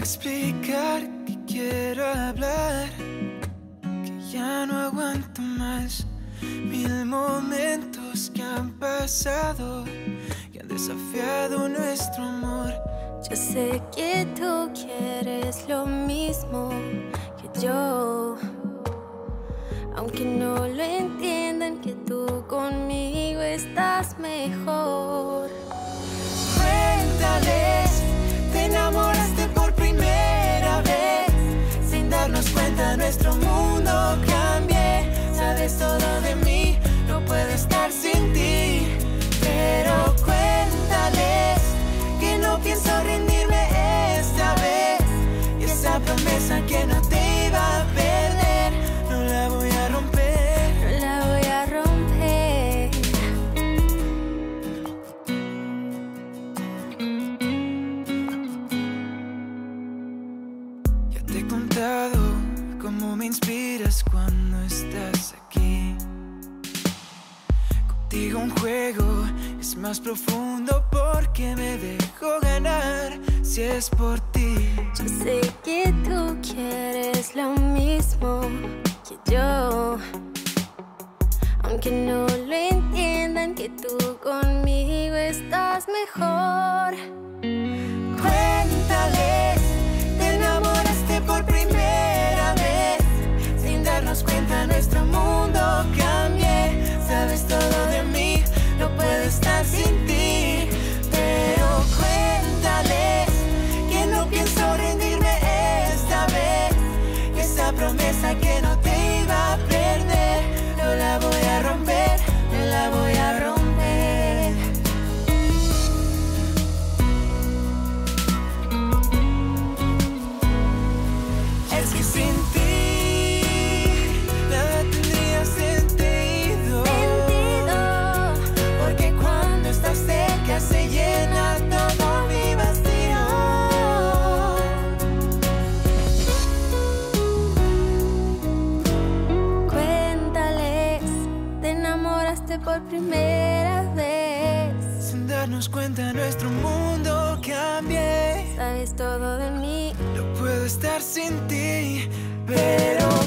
explicar que quiero hablar, que ya no aguanto más. Mil momentos que han pasado, que han desafiado nuestro amor. Yo sé que tú quieres lo mismo que yo. Aunque no lo entiendan que tú conmigo estás mejor. Inspiras cuando estás aquí. Contigo un juego es más profundo porque me dejo ganar si es por ti. Yo sé que tú quieres lo mismo que yo. Aunque no lo entiendan que tú conmigo estás mejor. Es que sin ti nada tendría sentido. Porque cuando estás cerca se llena todo mi vacío. Cuéntales, te enamoraste por primera vez. Sin darnos cuenta nuestro mundo cambié. Sabes todo de mí. Estar sin ti, pero